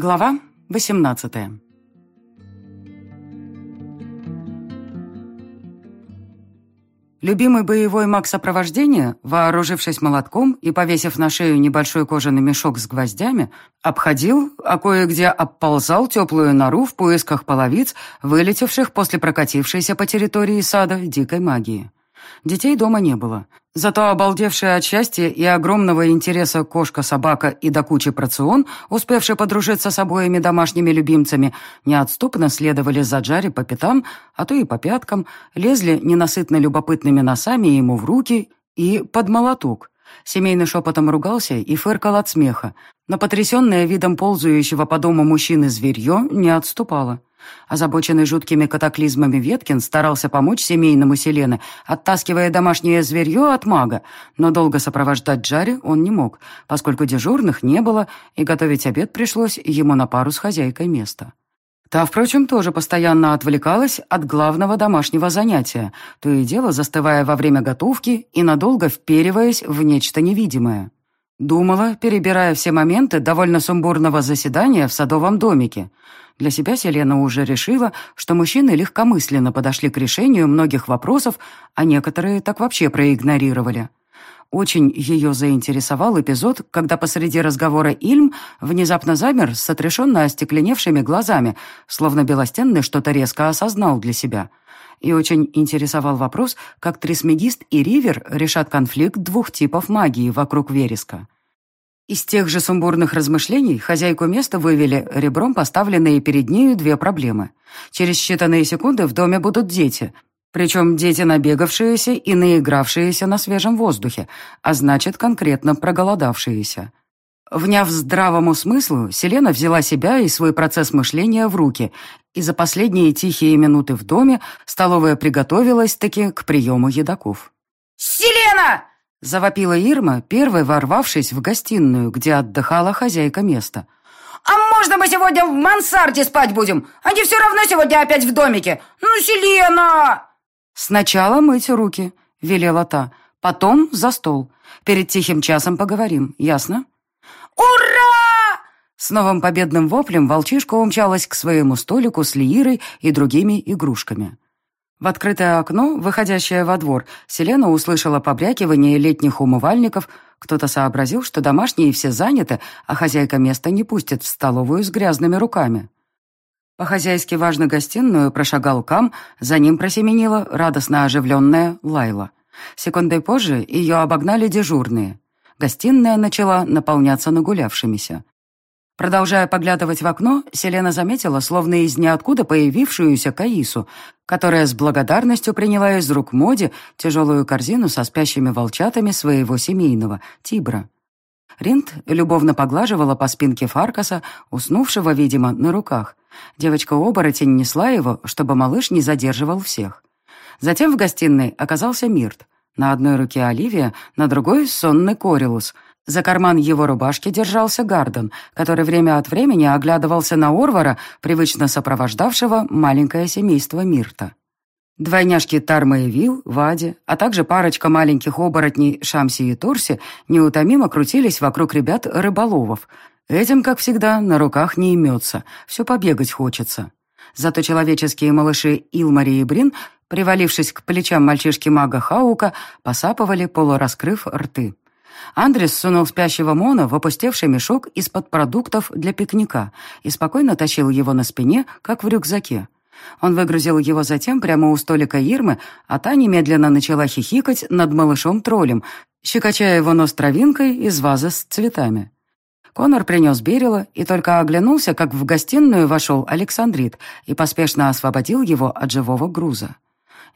Глава 18 Любимый боевой маг сопровождения, вооружившись молотком и повесив на шею небольшой кожаный мешок с гвоздями, обходил, а кое-где обползал теплую нору в поисках половиц, вылетевших после прокатившейся по территории сада дикой магии. Детей дома не было. Зато обалдевшая от счастья и огромного интереса кошка-собака и до кучи працион, успевшие подружиться с обоими домашними любимцами, неотступно следовали за Джари по пятам, а то и по пяткам, лезли ненасытно любопытными носами ему в руки и под молоток. Семейный шепотом ругался и фыркал от смеха, но потрясенная видом ползающего по дому мужчины зверье не отступало. Озабоченный жуткими катаклизмами Веткин старался помочь семейному Селены, оттаскивая домашнее зверье от мага, но долго сопровождать Джаре он не мог, поскольку дежурных не было, и готовить обед пришлось ему на пару с хозяйкой места. Та, впрочем, тоже постоянно отвлекалась от главного домашнего занятия, то и дело застывая во время готовки и надолго впериваясь в нечто невидимое. Думала, перебирая все моменты довольно сумбурного заседания в садовом домике. Для себя Селена уже решила, что мужчины легкомысленно подошли к решению многих вопросов, а некоторые так вообще проигнорировали. Очень ее заинтересовал эпизод, когда посреди разговора Ильм внезапно замер с отрешенно остекленевшими глазами, словно Белостенный что-то резко осознал для себя. И очень интересовал вопрос, как Трисмегист и Ривер решат конфликт двух типов магии вокруг вереска. Из тех же сумбурных размышлений хозяйку места вывели ребром поставленные перед нею две проблемы. Через считанные секунды в доме будут дети, причем дети набегавшиеся и наигравшиеся на свежем воздухе, а значит, конкретно проголодавшиеся. Вняв здравому смыслу, Селена взяла себя и свой процесс мышления в руки, и за последние тихие минуты в доме столовая приготовилась-таки к приему едоков. «Селена!» Завопила Ирма, первой ворвавшись в гостиную, где отдыхала хозяйка места. «А можно мы сегодня в мансарде спать будем? Они все равно сегодня опять в домике. Ну, Селена!» «Сначала мыть руки», — велела та. «Потом за стол. Перед тихим часом поговорим, ясно?» «Ура!» С новым победным воплем волчишка умчалась к своему столику с лиирой и другими игрушками. В открытое окно, выходящее во двор, Селена услышала побрякивание летних умывальников. Кто-то сообразил, что домашние все заняты, а хозяйка места не пустит в столовую с грязными руками. По-хозяйски важно гостиную прошагал Кам, за ним просеменила радостно оживленная Лайла. Секундой позже ее обогнали дежурные. Гостиная начала наполняться нагулявшимися. Продолжая поглядывать в окно, Селена заметила, словно из ниоткуда появившуюся Каису, которая с благодарностью приняла из рук Моди тяжелую корзину со спящими волчатами своего семейного, Тибра. Ринд любовно поглаживала по спинке Фаркаса, уснувшего, видимо, на руках. Девочка-оборотень несла его, чтобы малыш не задерживал всех. Затем в гостиной оказался Мирт. На одной руке Оливия, на другой — сонный Корилус — за карман его рубашки держался Гарден, который время от времени оглядывался на Орвара, привычно сопровождавшего маленькое семейство Мирта. Двойняшки Тарма и Вил, Вади, а также парочка маленьких оборотней Шамси и Торси неутомимо крутились вокруг ребят-рыболовов. Этим, как всегда, на руках не имется, все побегать хочется. Зато человеческие малыши Илмари и Брин, привалившись к плечам мальчишки-мага Хаука, посапывали, полураскрыв рты. Андрес сунул спящего Мона в опустевший мешок из-под продуктов для пикника и спокойно тащил его на спине, как в рюкзаке. Он выгрузил его затем прямо у столика Ирмы, а та немедленно начала хихикать над малышом-троллем, щекочая его нос травинкой из вазы с цветами. Конор принес Берила и только оглянулся, как в гостиную вошел Александрит и поспешно освободил его от живого груза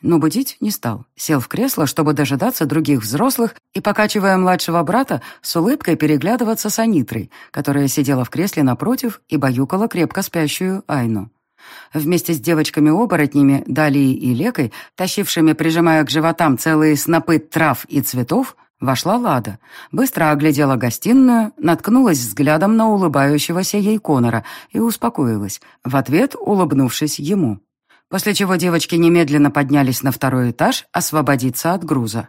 но будить не стал. Сел в кресло, чтобы дожидаться других взрослых и, покачивая младшего брата, с улыбкой переглядываться с Анитрой, которая сидела в кресле напротив и баюкала крепко спящую Айну. Вместе с девочками-оборотнями, Далией и Лекой, тащившими, прижимая к животам целые снопы трав и цветов, вошла Лада, быстро оглядела гостиную, наткнулась взглядом на улыбающегося ей Конора и успокоилась, в ответ улыбнувшись ему после чего девочки немедленно поднялись на второй этаж освободиться от груза.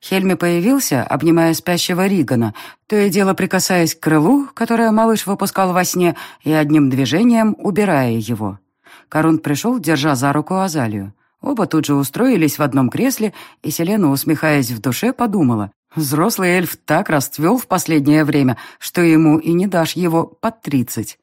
Хельми появился, обнимая спящего Ригана, то и дело прикасаясь к крылу, которое малыш выпускал во сне, и одним движением убирая его. Корунд пришел, держа за руку Азалию. Оба тут же устроились в одном кресле, и Селена, усмехаясь в душе, подумала, взрослый эльф так расцвел в последнее время, что ему и не дашь его под тридцать.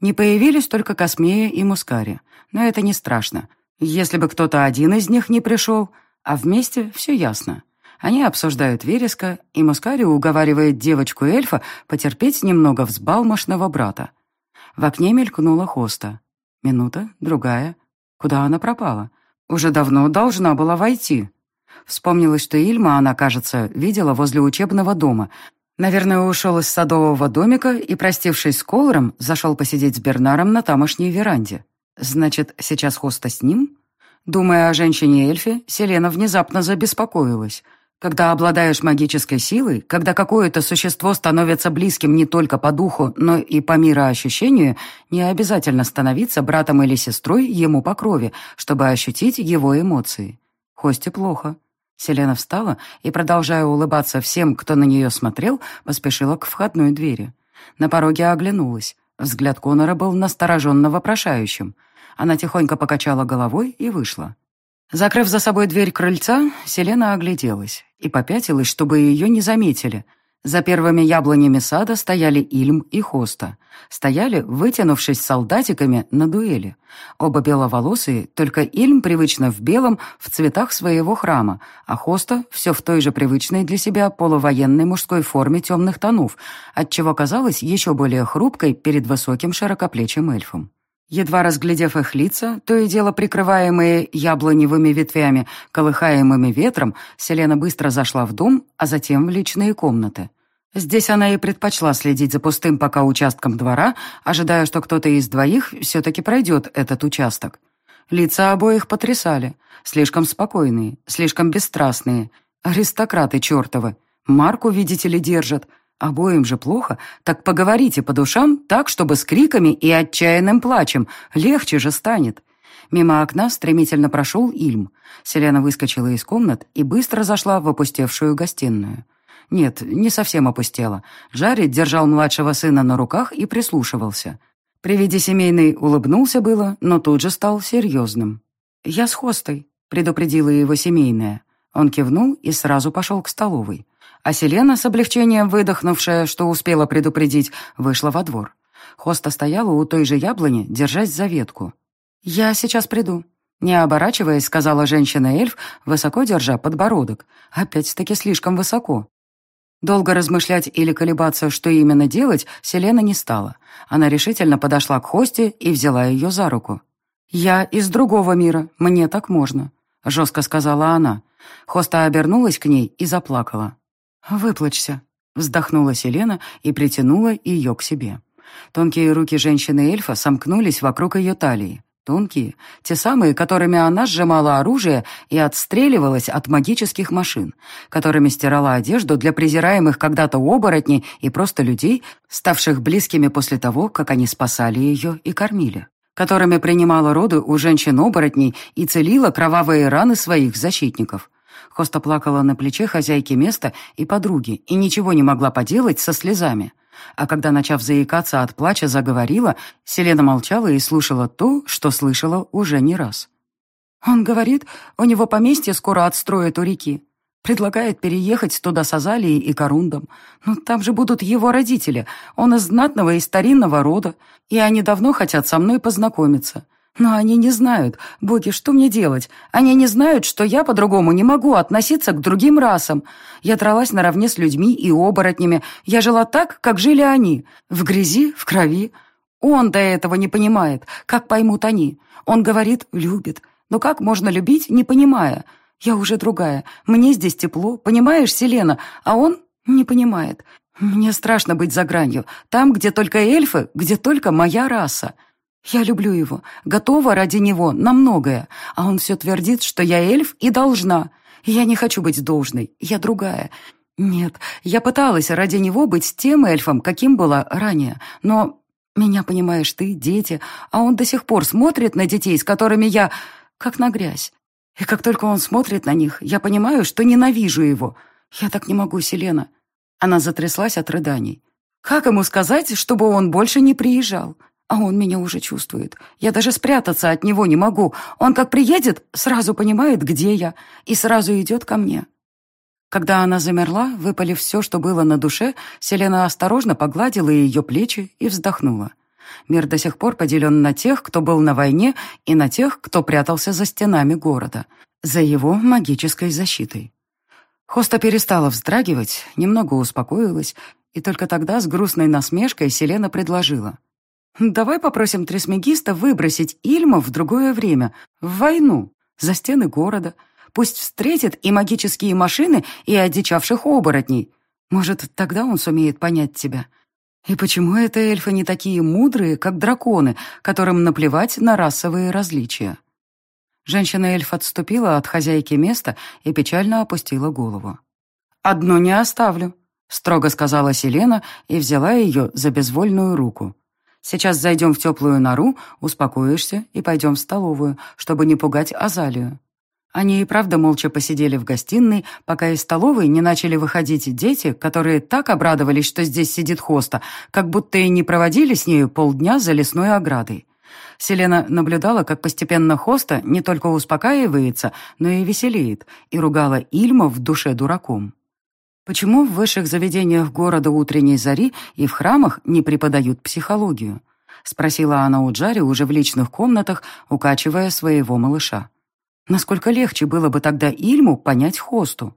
Не появились только Космея и Мускари, но это не страшно. Если бы кто-то один из них не пришел, а вместе все ясно. Они обсуждают вереска, и Мускари уговаривает девочку-эльфа потерпеть немного взбалмошного брата. В окне мелькнула хоста. Минута, другая. Куда она пропала? Уже давно должна была войти. Вспомнилось, что Ильма она, кажется, видела возле учебного дома. Наверное, ушел из садового домика и, простившись с Колором, зашел посидеть с Бернаром на тамошней веранде. Значит, сейчас хоста с ним? Думая о женщине-эльфе, Селена внезапно забеспокоилась — когда обладаешь магической силой, когда какое-то существо становится близким не только по духу, но и по мироощущению, не обязательно становиться братом или сестрой ему по крови, чтобы ощутить его эмоции. Хосте плохо. Селена встала и, продолжая улыбаться всем, кто на нее смотрел, поспешила к входной двери. На пороге оглянулась. Взгляд Конора был настороженно вопрошающим. Она тихонько покачала головой и вышла. Закрыв за собой дверь крыльца, Селена огляделась и попятилась, чтобы ее не заметили. За первыми яблонями сада стояли Ильм и Хоста. Стояли, вытянувшись солдатиками на дуэли. Оба беловолосые, только Ильм привычно в белом, в цветах своего храма, а Хоста все в той же привычной для себя полувоенной мужской форме темных тонов, отчего казалась еще более хрупкой перед высоким широкоплечим эльфом. Едва разглядев их лица, то и дело прикрываемые яблоневыми ветвями, колыхаемыми ветром, Селена быстро зашла в дом, а затем в личные комнаты. Здесь она и предпочла следить за пустым пока участком двора, ожидая, что кто-то из двоих все-таки пройдет этот участок. Лица обоих потрясали. Слишком спокойные, слишком бесстрастные. Аристократы чертовы. Марку, видите ли, держат. Обоим же плохо, так поговорите по душам так, чтобы с криками и отчаянным плачем. Легче же станет. Мимо окна стремительно прошел Ильм. Селена выскочила из комнат и быстро зашла в опустевшую гостиную. Нет, не совсем опустела. Жарит держал младшего сына на руках и прислушивался. При виде семейной улыбнулся было, но тут же стал серьезным. «Я с хостой», — предупредила его семейная. Он кивнул и сразу пошел к столовой а Селена, с облегчением выдохнувшая, что успела предупредить, вышла во двор. Хоста стояла у той же яблони, держась за ветку. «Я сейчас приду», — не оборачиваясь, сказала женщина-эльф, высоко держа подбородок. Опять-таки слишком высоко. Долго размышлять или колебаться, что именно делать, Селена не стала. Она решительно подошла к Хосте и взяла ее за руку. «Я из другого мира, мне так можно», — жестко сказала она. Хоста обернулась к ней и заплакала. «Выплачься», — вздохнула Селена и притянула ее к себе. Тонкие руки женщины-эльфа сомкнулись вокруг ее талии. Тонкие, те самые, которыми она сжимала оружие и отстреливалась от магических машин, которыми стирала одежду для презираемых когда-то оборотней и просто людей, ставших близкими после того, как они спасали ее и кормили которыми принимала роды у женщин-оборотней и целила кровавые раны своих защитников. Коста плакала на плече хозяйки места и подруги и ничего не могла поделать со слезами. А когда, начав заикаться от плача, заговорила, Селена молчала и слушала то, что слышала уже не раз. «Он говорит, у него поместье скоро отстроят у реки. Предлагает переехать туда с Азалией и Корундом. Но там же будут его родители. Он из знатного и старинного рода, и они давно хотят со мной познакомиться. Но они не знают, боги, что мне делать? Они не знают, что я по-другому не могу относиться к другим расам. Я дралась наравне с людьми и оборотнями. Я жила так, как жили они. В грязи, в крови. Он до этого не понимает, как поймут они. Он говорит, любит. Но как можно любить, не понимая? Я уже другая. Мне здесь тепло, понимаешь, Селена? А он не понимает. Мне страшно быть за гранью. Там, где только эльфы, где только моя раса. Я люблю его, готова ради него на многое, а он все твердит, что я эльф и должна. Я не хочу быть должной, я другая. Нет, я пыталась ради него быть тем эльфом, каким была ранее, но... Меня понимаешь ты, дети, а он до сих пор смотрит на детей, с которыми я... как на грязь. И как только он смотрит на них, я понимаю, что ненавижу его. Я так не могу, Селена. Она затряслась от рыданий. Как ему сказать, чтобы он больше не приезжал? А он меня уже чувствует. Я даже спрятаться от него не могу. Он как приедет, сразу понимает, где я, и сразу идет ко мне. Когда она замерла, выпалив все, что было на душе, Селена осторожно погладила ее плечи и вздохнула. Мир до сих пор поделен на тех, кто был на войне, и на тех, кто прятался за стенами города, за его магической защитой. Хоста перестала вздрагивать, немного успокоилась, и только тогда с грустной насмешкой Селена предложила. «Давай попросим Трисмегиста выбросить Ильма в другое время, в войну, за стены города. Пусть встретит и магические машины, и одичавших оборотней. Может, тогда он сумеет понять тебя. И почему это эльфы не такие мудрые, как драконы, которым наплевать на расовые различия?» Женщина-эльф отступила от хозяйки места и печально опустила голову. «Одно не оставлю», — строго сказала Селена и взяла ее за безвольную руку. Сейчас зайдем в теплую нору, успокоишься и пойдем в столовую, чтобы не пугать Азалию». Они и правда молча посидели в гостиной, пока из столовой не начали выходить дети, которые так обрадовались, что здесь сидит хоста, как будто и не проводили с нею полдня за лесной оградой. Селена наблюдала, как постепенно хоста не только успокаивается, но и веселеет, и ругала Ильма в душе дураком. Почему в высших заведениях города утренней зари и в храмах не преподают психологию? Спросила она у Джари уже в личных комнатах, укачивая своего малыша. Насколько легче было бы тогда Ильму понять хосту?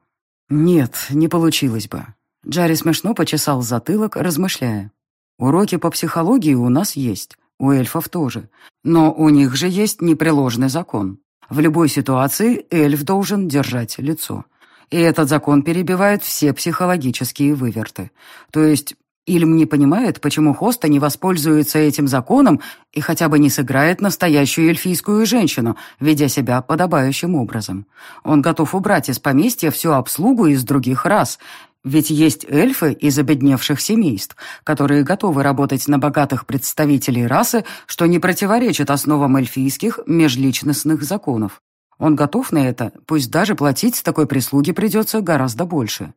Нет, не получилось бы. Джари смешно почесал затылок, размышляя. Уроки по психологии у нас есть, у эльфов тоже. Но у них же есть непреложный закон. В любой ситуации эльф должен держать лицо. И этот закон перебивает все психологические выверты. То есть Ильм не понимает, почему Хоста не воспользуется этим законом и хотя бы не сыграет настоящую эльфийскую женщину, ведя себя подобающим образом. Он готов убрать из поместья всю обслугу из других рас, ведь есть эльфы из обедневших семейств, которые готовы работать на богатых представителей расы, что не противоречит основам эльфийских межличностных законов. Он готов на это, пусть даже платить такой прислуги придется гораздо больше.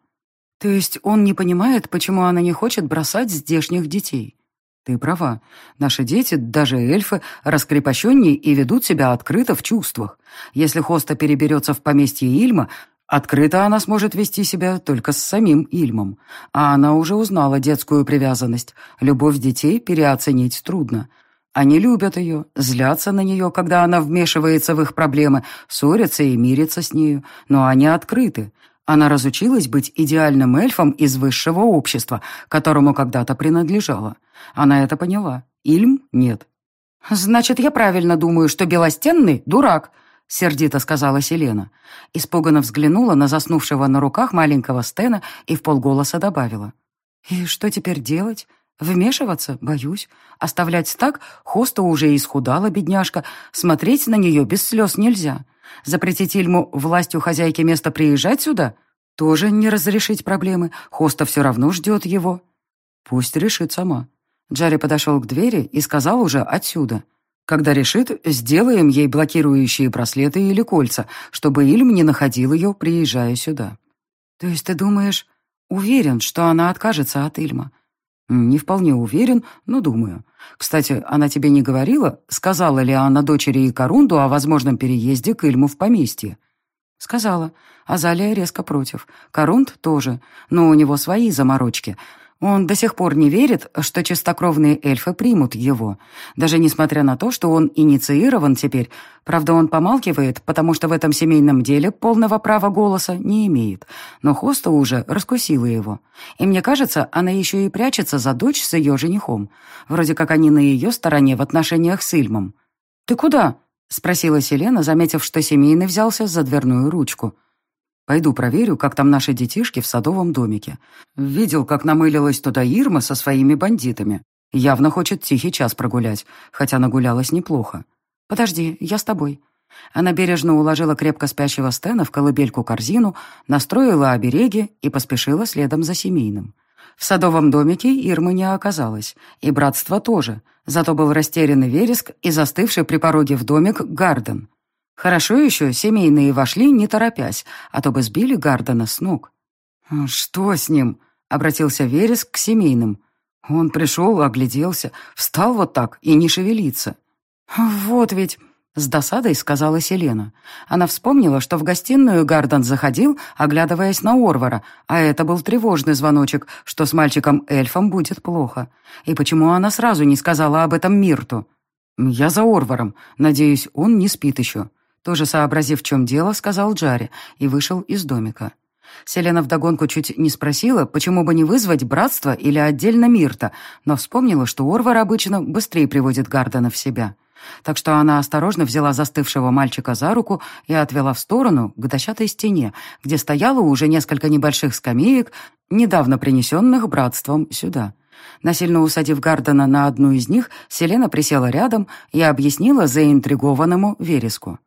То есть он не понимает, почему она не хочет бросать здешних детей. Ты права. Наши дети, даже эльфы, раскрепощеннее и ведут себя открыто в чувствах. Если Хоста переберется в поместье Ильма, открыто она сможет вести себя только с самим Ильмом. А она уже узнала детскую привязанность. Любовь детей переоценить трудно. Они любят ее, злятся на нее, когда она вмешивается в их проблемы, ссорятся и мирятся с нею, но они открыты. Она разучилась быть идеальным эльфом из высшего общества, которому когда-то принадлежала. Она это поняла. Ильм — нет. «Значит, я правильно думаю, что Белостенный — дурак», — сердито сказала Селена. Испуганно взглянула на заснувшего на руках маленького Стена и в полголоса добавила. «И что теперь делать? Вмешиваться? Боюсь. Оставлять так? Хоста уже исхудала, бедняжка. Смотреть на нее без слез нельзя. Запретить Ильму властью хозяйки места приезжать сюда? Тоже не разрешить проблемы. Хоста все равно ждет его. Пусть решит сама. Джарри подошел к двери и сказал уже отсюда. Когда решит, сделаем ей блокирующие браслеты или кольца, чтобы Ильм не находил ее, приезжая сюда. То есть ты думаешь, уверен, что она откажется от Ильма? «Не вполне уверен, но думаю. Кстати, она тебе не говорила, сказала ли она дочери и Корунду о возможном переезде к Ильму в поместье?» «Сказала. Азалия резко против. Корунд тоже. Но у него свои заморочки. Он до сих пор не верит, что чистокровные эльфы примут его, даже несмотря на то, что он инициирован теперь. Правда, он помалкивает, потому что в этом семейном деле полного права голоса не имеет. Но Хоста уже раскусила его. И мне кажется, она еще и прячется за дочь с ее женихом. Вроде как они на ее стороне в отношениях с Ильмом. «Ты куда?» — спросила Селена, заметив, что семейный взялся за дверную ручку. Пойду проверю, как там наши детишки в садовом домике. Видел, как намылилась туда Ирма со своими бандитами. Явно хочет тихий час прогулять, хотя нагулялась неплохо. Подожди, я с тобой. Она бережно уложила крепко спящего Стена в колыбельку-корзину, настроила обереги и поспешила следом за семейным. В садовом домике Ирмы не оказалось, и братство тоже, зато был растерянный вереск и застывший при пороге в домик Гарден. Хорошо еще семейные вошли, не торопясь, а то бы сбили Гардена с ног. «Что с ним?» — обратился Верес к семейным. Он пришел, огляделся, встал вот так и не шевелится. «Вот ведь...» — с досадой сказала Селена. Она вспомнила, что в гостиную Гарден заходил, оглядываясь на Орвара, а это был тревожный звоночек, что с мальчиком-эльфом будет плохо. И почему она сразу не сказала об этом Мирту? «Я за Орваром. Надеюсь, он не спит еще». Тоже сообразив, в чем дело, сказал Джаре и вышел из домика. Селена вдогонку чуть не спросила, почему бы не вызвать братство или отдельно Мирта, но вспомнила, что Орвар обычно быстрее приводит Гардена в себя. Так что она осторожно взяла застывшего мальчика за руку и отвела в сторону, к дощатой стене, где стояло уже несколько небольших скамеек, недавно принесенных братством сюда. Насильно усадив Гардена на одну из них, Селена присела рядом и объяснила заинтригованному Вереску.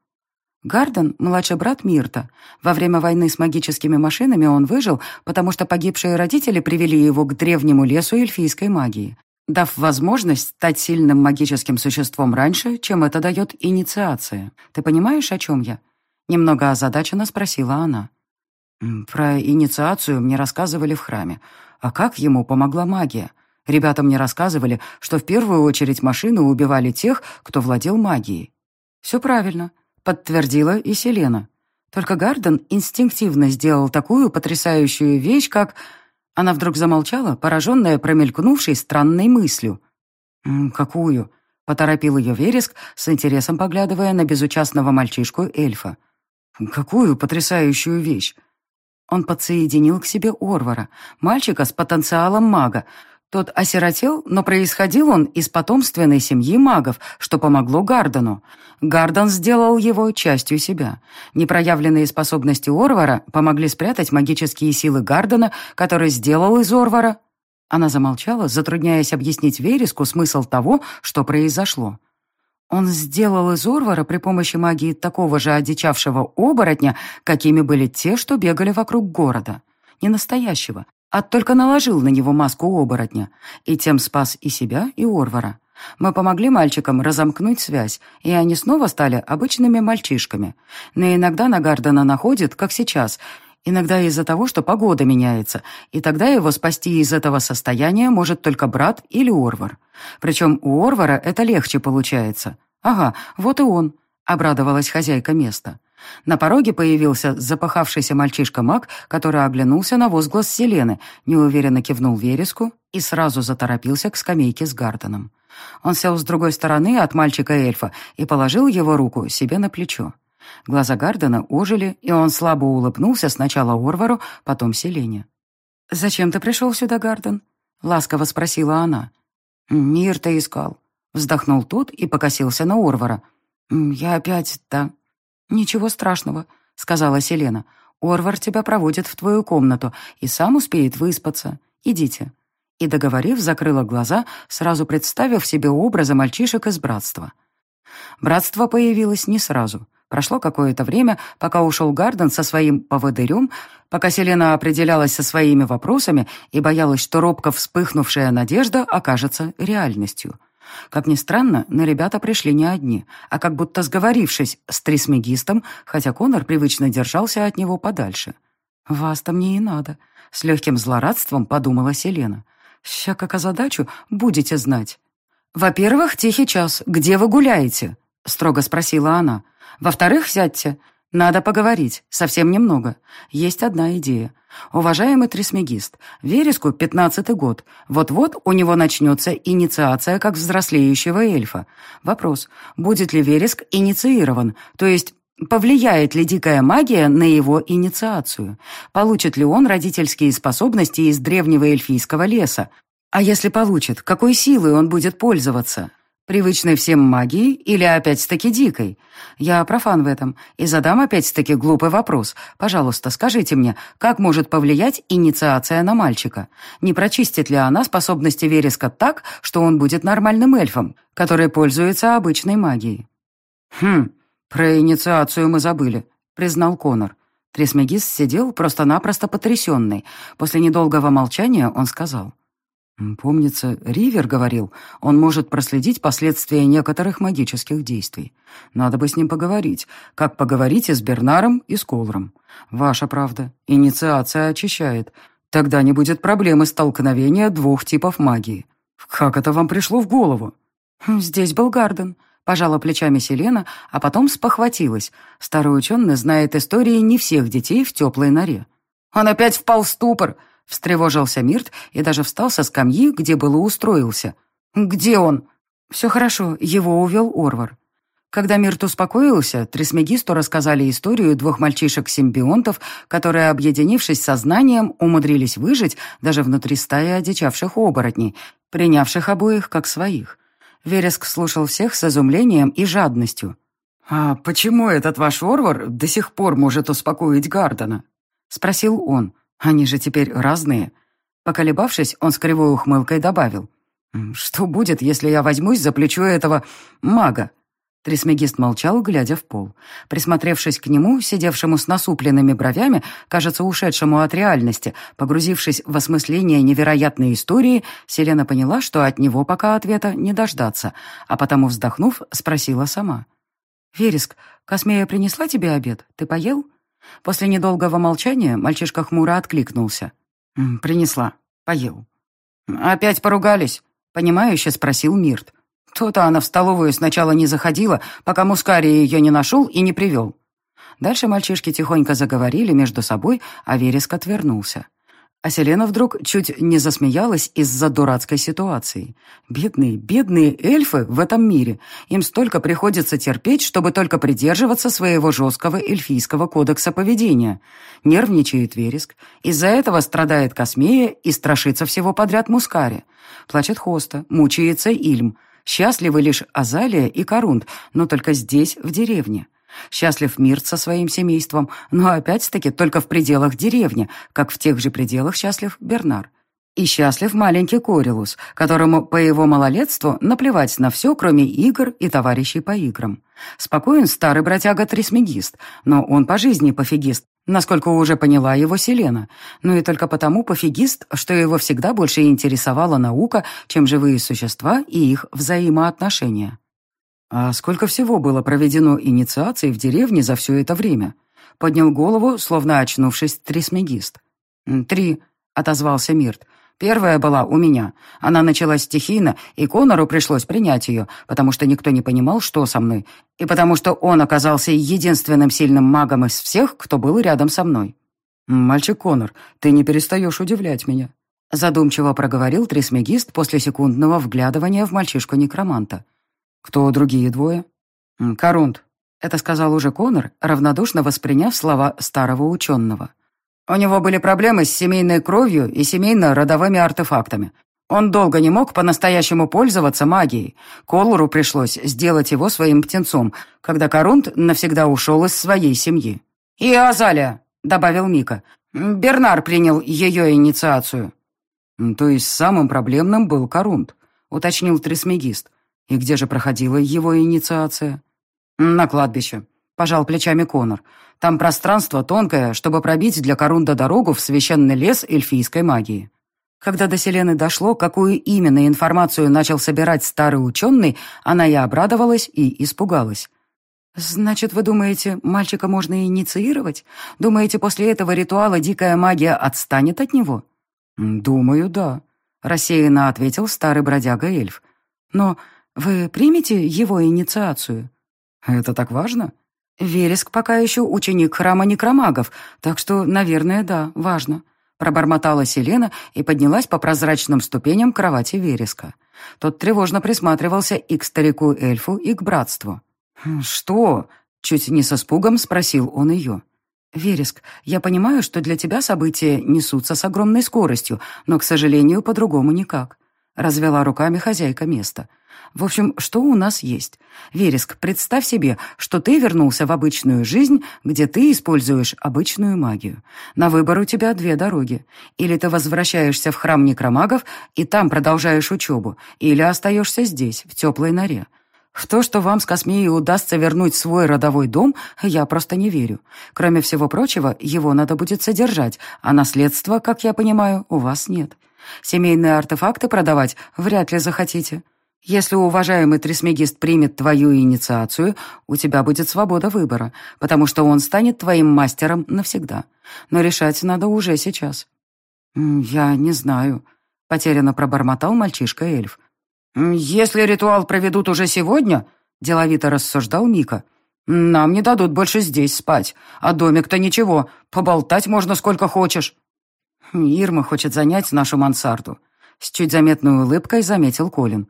Гарден — младший брат Мирта. Во время войны с магическими машинами он выжил, потому что погибшие родители привели его к древнему лесу эльфийской магии, дав возможность стать сильным магическим существом раньше, чем это дает инициация. Ты понимаешь, о чем я?» Немного озадаченно спросила она. «Про инициацию мне рассказывали в храме. А как ему помогла магия? Ребята мне рассказывали, что в первую очередь машины убивали тех, кто владел магией. Все правильно подтвердила и Селена. Только Гарден инстинктивно сделал такую потрясающую вещь, как... Она вдруг замолчала, пораженная промелькнувшей странной мыслью. «Какую?» — поторопил ее Вереск, с интересом поглядывая на безучастного мальчишку-эльфа. «Какую потрясающую вещь?» Он подсоединил к себе Орвара, мальчика с потенциалом мага, тот осиротел, но происходил он из потомственной семьи магов, что помогло Гардену. Гарден сделал его частью себя. Непроявленные способности Орвара помогли спрятать магические силы Гардена, который сделал из Орвара... Она замолчала, затрудняясь объяснить Вереску смысл того, что произошло. Он сделал из Орвара при помощи магии такого же одичавшего оборотня, какими были те, что бегали вокруг города. Не настоящего, а только наложил на него маску оборотня, и тем спас и себя, и Орвара. Мы помогли мальчикам разомкнуть связь, и они снова стали обычными мальчишками. Но иногда на Гардена находит, как сейчас, иногда из-за того, что погода меняется, и тогда его спасти из этого состояния может только брат или Орвар. Причем у Орвара это легче получается. Ага, вот и он, обрадовалась хозяйка места. На пороге появился запахавшийся мальчишка-маг, который оглянулся на возглас Селены, неуверенно кивнул вереску и сразу заторопился к скамейке с Гарденом. Он сел с другой стороны от мальчика-эльфа и положил его руку себе на плечо. Глаза Гардена ожили, и он слабо улыбнулся сначала Орвару, потом Селене. «Зачем ты пришел сюда, Гарден?» — ласково спросила она. «Мир ты искал», — вздохнул тот и покосился на Орвара. «Я опять, да, «Ничего страшного», — сказала Селена. «Орвар тебя проводит в твою комнату и сам успеет выспаться. Идите». И, договорив, закрыла глаза, сразу представив себе образы мальчишек из братства. Братство появилось не сразу. Прошло какое-то время, пока ушел Гарден со своим поводырем, пока Селена определялась со своими вопросами и боялась, что робко вспыхнувшая надежда окажется реальностью. Как ни странно, но ребята пришли не одни, а как будто сговорившись с трисмегистом, хотя Конор привычно держался от него подальше. «Вас-то мне и надо», — с легким злорадством подумала Селена. «Ща как озадачу, будете знать». «Во-первых, тихий час. Где вы гуляете?» — строго спросила она. «Во-вторых, сядьте. Надо поговорить. Совсем немного. Есть одна идея. Уважаемый трисмегист, Вереску пятнадцатый год. Вот-вот у него начнется инициация как взрослеющего эльфа. Вопрос, будет ли Вереск инициирован, то есть Повлияет ли дикая магия на его инициацию? Получит ли он родительские способности из древнего эльфийского леса? А если получит, какой силой он будет пользоваться? Привычной всем магии или опять-таки дикой? Я профан в этом и задам опять-таки глупый вопрос. Пожалуйста, скажите мне, как может повлиять инициация на мальчика? Не прочистит ли она способности вереска так, что он будет нормальным эльфом, который пользуется обычной магией? Хм, про инициацию мы забыли, признал Конор. Трисмегис сидел просто-напросто потрясенный. После недолгого молчания он сказал. Помнится, Ривер говорил, он может проследить последствия некоторых магических действий. Надо бы с ним поговорить, как поговорить и с Бернаром, и с Колром. Ваша правда, инициация очищает. Тогда не будет проблемы столкновения двух типов магии. Как это вам пришло в голову? Здесь был Гарден. Пожала плечами Селена, а потом спохватилась. Старый ученый знает истории не всех детей в теплой норе. Он опять впал в ступор, Встревожился Мирт и даже встал со скамьи, где было устроился. «Где он?» «Все хорошо, его увел Орвар». Когда Мирт успокоился, Трисмегисту рассказали историю двух мальчишек-симбионтов, которые, объединившись сознанием, умудрились выжить даже внутри стаи одичавших оборотней, принявших обоих как своих. Вереск слушал всех с изумлением и жадностью. «А почему этот ваш Орвар до сих пор может успокоить Гардена?» — спросил он. Они же теперь разные. Поколебавшись, он с кривой ухмылкой добавил. «Что будет, если я возьмусь за плечо этого мага?» Трисмегист молчал, глядя в пол. Присмотревшись к нему, сидевшему с насупленными бровями, кажется, ушедшему от реальности, погрузившись в осмысление невероятной истории, Селена поняла, что от него пока ответа не дождаться, а потому, вздохнув, спросила сама. «Вереск, Космея принесла тебе обед? Ты поел?» После недолгого молчания мальчишка хмуро откликнулся. «Принесла. Поел». «Опять поругались?» — понимающе спросил Мирт. То-то она в столовую сначала не заходила, пока Мускарий ее не нашел и не привел. Дальше мальчишки тихонько заговорили между собой, а Вереск отвернулся. А Селена вдруг чуть не засмеялась из-за дурацкой ситуации. Бедные, бедные эльфы в этом мире. Им столько приходится терпеть, чтобы только придерживаться своего жесткого эльфийского кодекса поведения. Нервничает Вереск. Из-за этого страдает Космея и страшится всего подряд Мускари. Плачет Хоста, мучается Ильм. Счастливы лишь Азалия и Корунд, но только здесь, в деревне. Счастлив Мирт со своим семейством, но опять-таки только в пределах деревни, как в тех же пределах счастлив Бернар. И счастлив маленький Корилус, которому по его малолетству наплевать на все, кроме игр и товарищей по играм. Спокоен старый братяга Трисмегист, но он по жизни пофигист, насколько уже поняла его Селена. Ну и только потому пофигист, что его всегда больше интересовала наука, чем живые существа и их взаимоотношения. «А сколько всего было проведено инициаций в деревне за все это время?» Поднял голову, словно очнувшись, трисмегист. «Три», — отозвался Мирт. «Первая была у меня. Она началась стихийно, и Конору пришлось принять ее, потому что никто не понимал, что со мной, и потому что он оказался единственным сильным магом из всех, кто был рядом со мной». «Мальчик Конор, ты не перестаешь удивлять меня», — задумчиво проговорил трисмегист после секундного вглядывания в мальчишку-некроманта. «Кто другие двое?» «Корунд», — это сказал уже Конор, равнодушно восприняв слова старого ученого. «У него были проблемы с семейной кровью и семейно-родовыми артефактами. Он долго не мог по-настоящему пользоваться магией. Колору пришлось сделать его своим птенцом, когда Корунд навсегда ушел из своей семьи. «И Азалия», — добавил Мика. «Бернар принял ее инициацию». «То есть самым проблемным был Корунд», — уточнил трисмегист. И где же проходила его инициация? На кладбище. Пожал плечами Конор. Там пространство тонкое, чтобы пробить для Корунда дорогу в священный лес эльфийской магии. Когда до Селены дошло, какую именно информацию начал собирать старый ученый, она и обрадовалась, и испугалась. «Значит, вы думаете, мальчика можно инициировать? Думаете, после этого ритуала дикая магия отстанет от него?» «Думаю, да», — рассеянно ответил старый бродяга-эльф. «Но вы примете его инициацию? Это так важно? Вереск пока еще ученик храма некромагов, так что, наверное, да, важно. Пробормотала Селена и поднялась по прозрачным ступеням кровати Вереска. Тот тревожно присматривался и к старику-эльфу, и к братству. «Что?» — чуть не со спугом спросил он ее. «Вереск, я понимаю, что для тебя события несутся с огромной скоростью, но, к сожалению, по-другому никак», — развела руками хозяйка места. В общем, что у нас есть? Вереск, представь себе, что ты вернулся в обычную жизнь, где ты используешь обычную магию. На выбор у тебя две дороги. Или ты возвращаешься в храм некромагов и там продолжаешь учебу, или остаешься здесь, в теплой норе. В то, что вам с Космеей удастся вернуть свой родовой дом, я просто не верю. Кроме всего прочего, его надо будет содержать, а наследства, как я понимаю, у вас нет. Семейные артефакты продавать вряд ли захотите. Если уважаемый трисмегист примет твою инициацию, у тебя будет свобода выбора, потому что он станет твоим мастером навсегда. Но решать надо уже сейчас». «Я не знаю», — потерянно пробормотал мальчишка-эльф. «Если ритуал проведут уже сегодня», — деловито рассуждал Мика, «нам не дадут больше здесь спать, а домик-то ничего, поболтать можно сколько хочешь». «Ирма хочет занять нашу мансарду», — с чуть заметной улыбкой заметил Колин.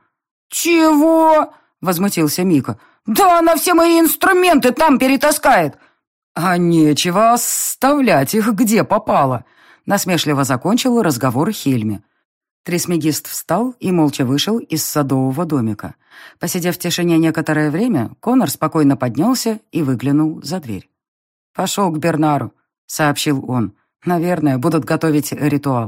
«Чего?» — возмутился Мика. «Да она все мои инструменты там перетаскает!» «А нечего оставлять их где попало!» Насмешливо закончил разговор Хельме. Трисмегист встал и молча вышел из садового домика. Посидев в тишине некоторое время, Конор спокойно поднялся и выглянул за дверь. «Пошел к Бернару», — сообщил он. «Наверное, будут готовить ритуал».